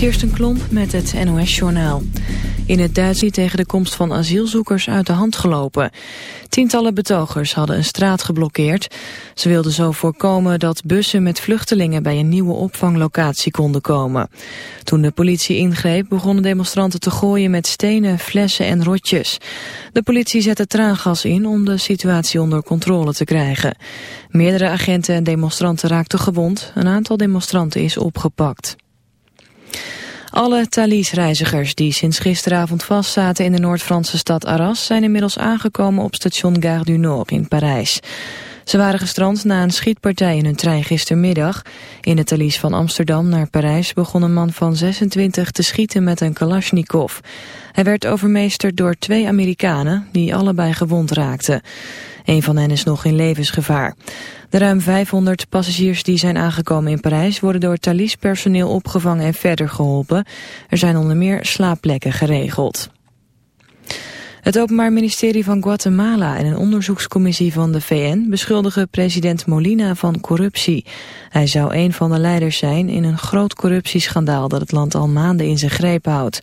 Kirsten Klomp met het NOS-journaal. In het Duitse tegen de komst van asielzoekers uit de hand gelopen. Tientallen betogers hadden een straat geblokkeerd. Ze wilden zo voorkomen dat bussen met vluchtelingen bij een nieuwe opvanglocatie konden komen. Toen de politie ingreep begonnen demonstranten te gooien met stenen, flessen en rotjes. De politie zette traangas in om de situatie onder controle te krijgen. Meerdere agenten en demonstranten raakten gewond. Een aantal demonstranten is opgepakt. Alle Thalys-reizigers die sinds gisteravond vastzaten in de Noord-Franse stad Arras... zijn inmiddels aangekomen op station Gare du Nord in Parijs. Ze waren gestrand na een schietpartij in hun trein gistermiddag. In het Thalys van Amsterdam naar Parijs begon een man van 26 te schieten met een kalasjnikov. Hij werd overmeesterd door twee Amerikanen die allebei gewond raakten. Een van hen is nog in levensgevaar. De ruim 500 passagiers die zijn aangekomen in Parijs worden door Thalys personeel opgevangen en verder geholpen. Er zijn onder meer slaapplekken geregeld. Het Openbaar Ministerie van Guatemala en een onderzoekscommissie van de VN beschuldigen president Molina van corruptie. Hij zou een van de leiders zijn in een groot corruptieschandaal dat het land al maanden in zijn greep houdt.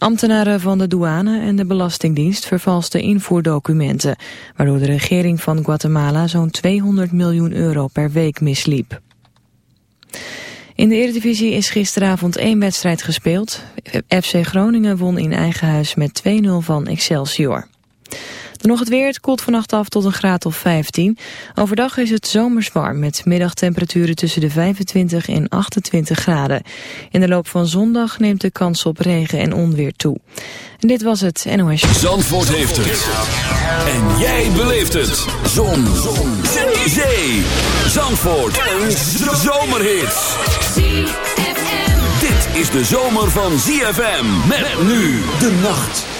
Ambtenaren van de douane en de Belastingdienst vervalsten invoerdocumenten, waardoor de regering van Guatemala zo'n 200 miljoen euro per week misliep. In de Eredivisie is gisteravond één wedstrijd gespeeld. FC Groningen won in eigen huis met 2-0 van Excelsior. Nog het weer, het koelt vannacht af tot een graad of 15. Overdag is het zomers warm met middagtemperaturen tussen de 25 en 28 graden. In de loop van zondag neemt de kans op regen en onweer toe. En dit was het NOS. Zandvoort heeft het. En jij beleeft het. Zon. Zon. Zee. Zandvoort. Een zomerhit. Dit is de zomer van ZFM. Met nu de nacht.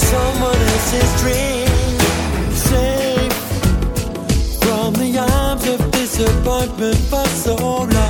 someone else's dream. Safe from the arms of disappointment for so long.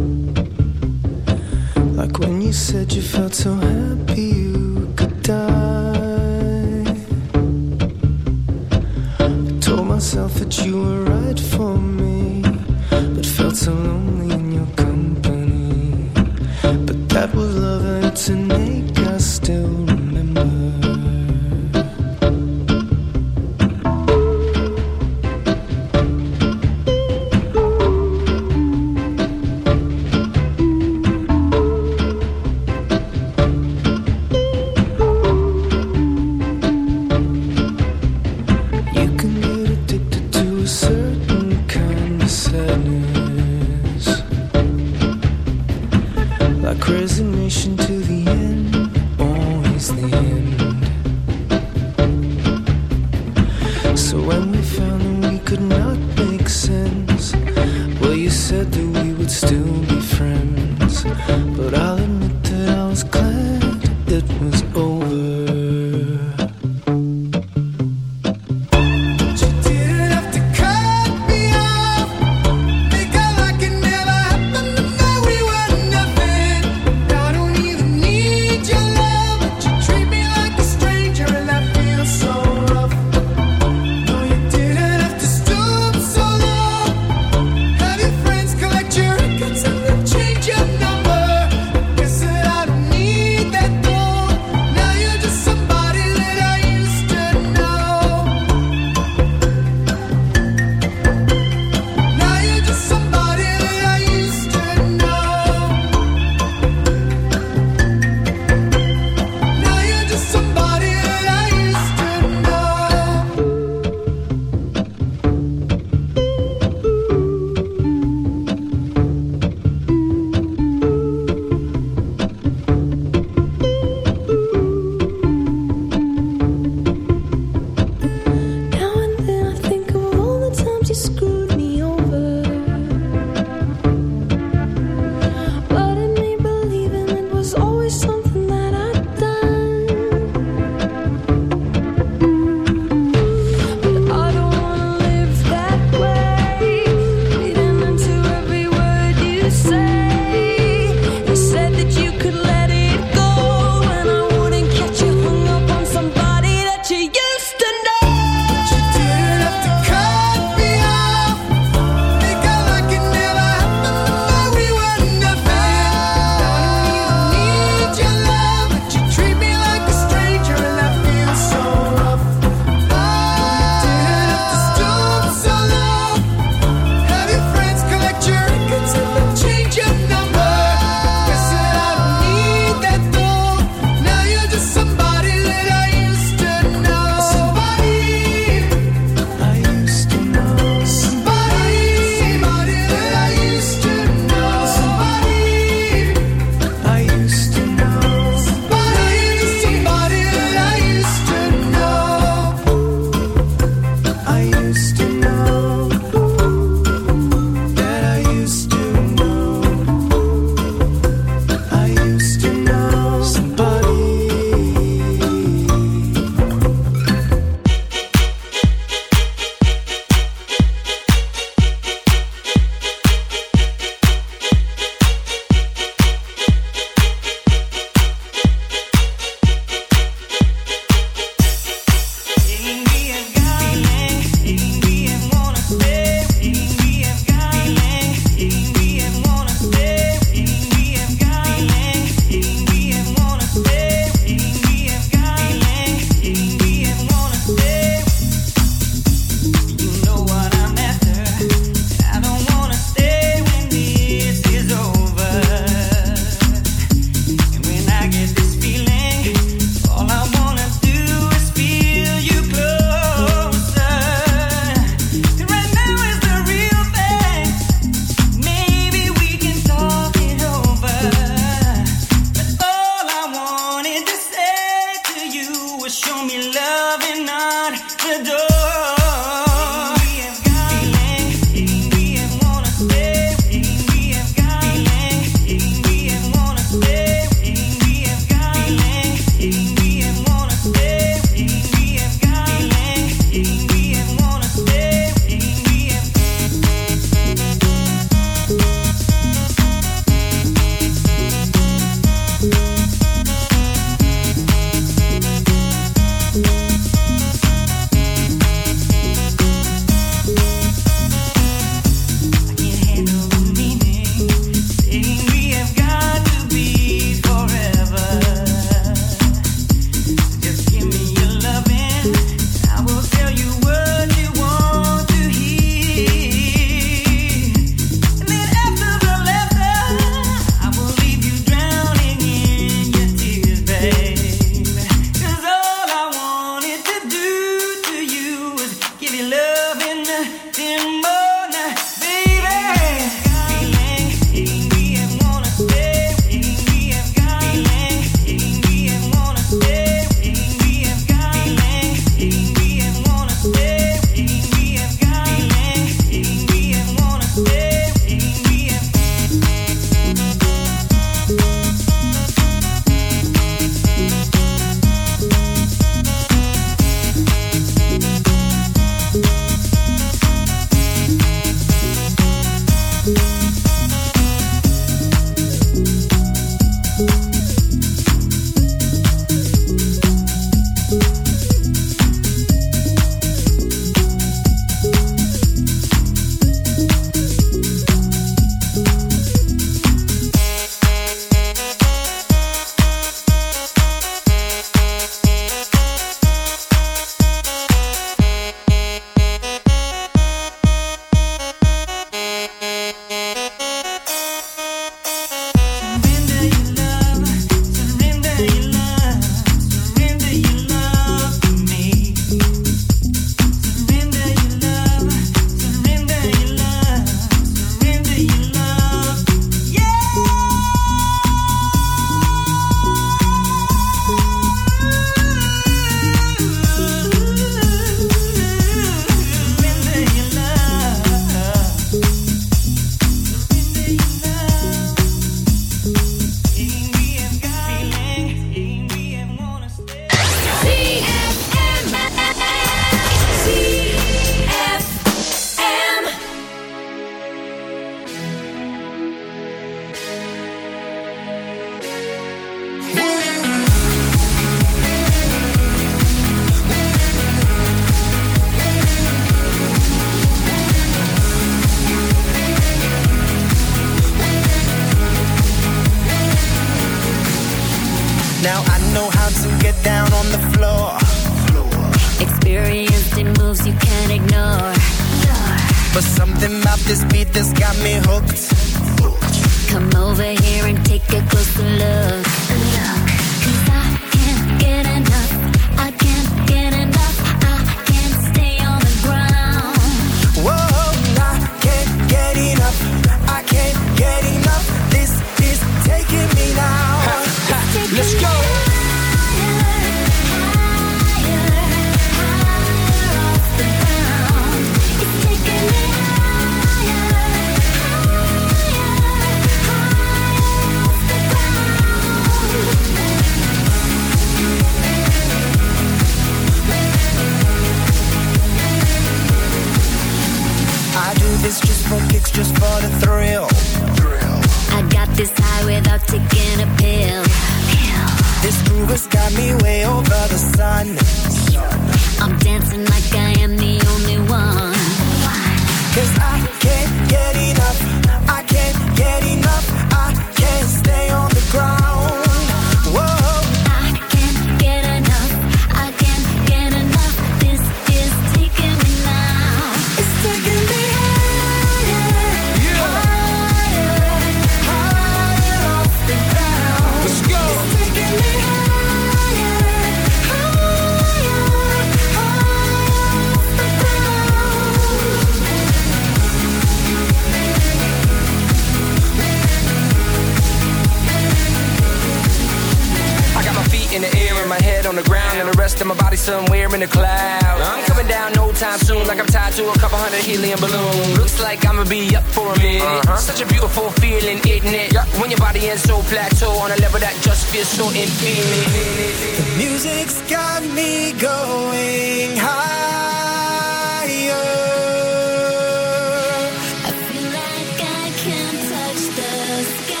Touch the sky.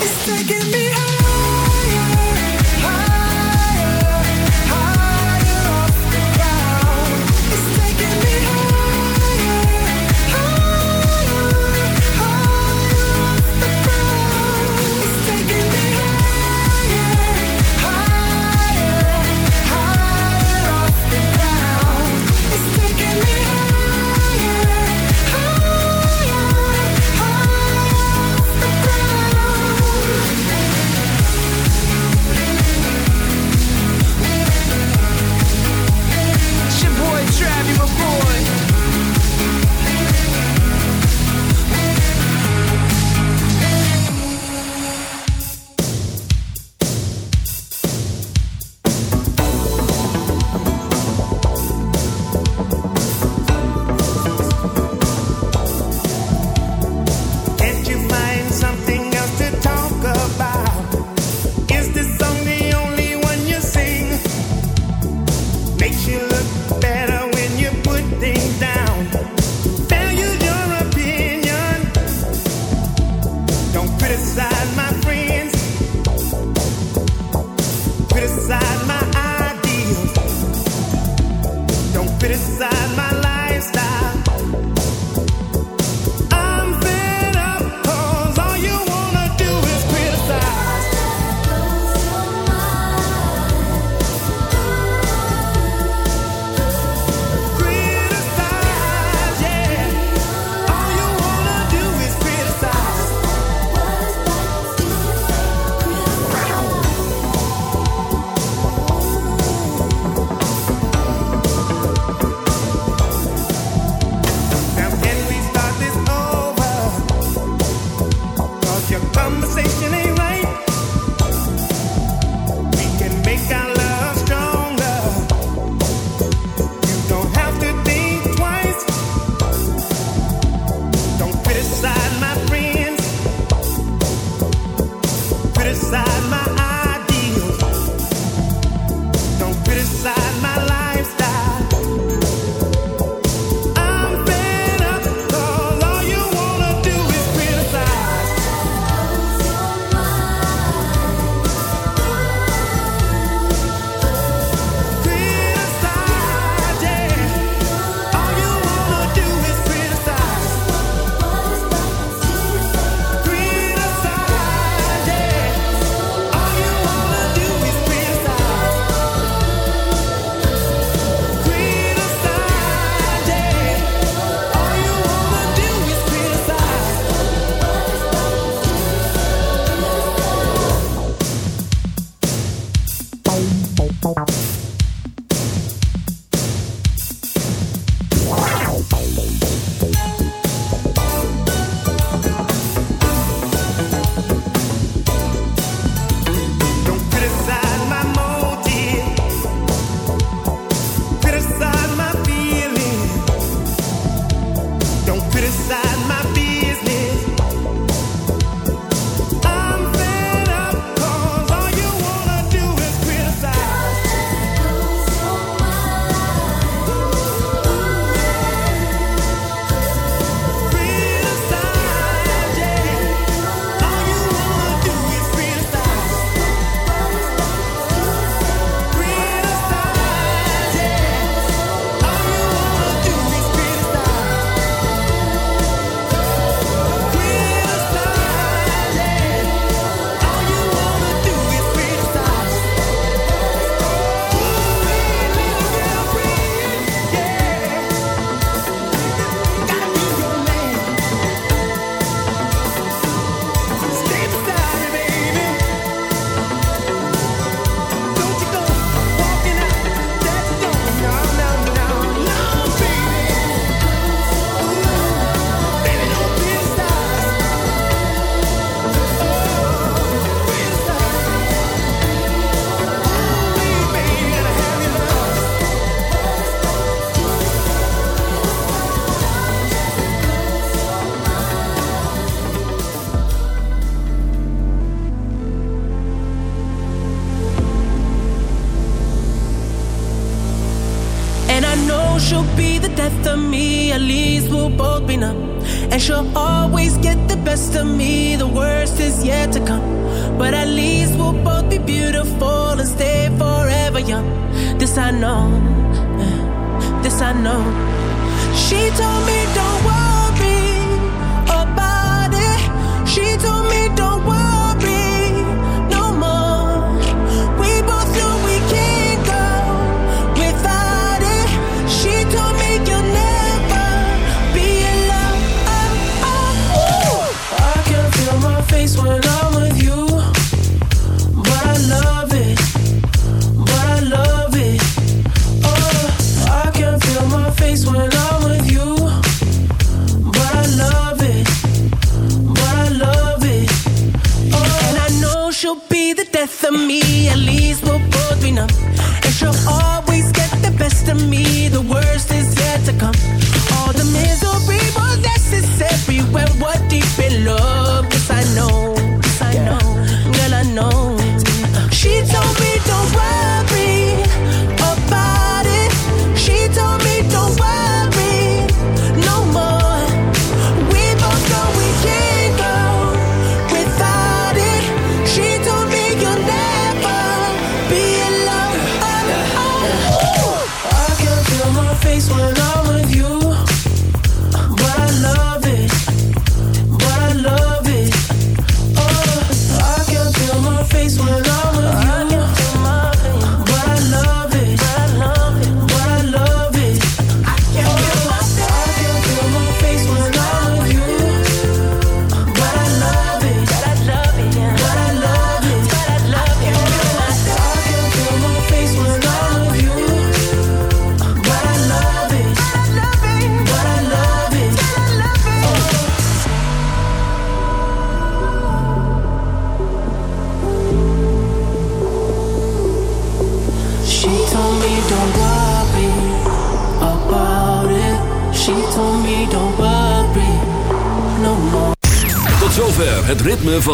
It's taking me higher,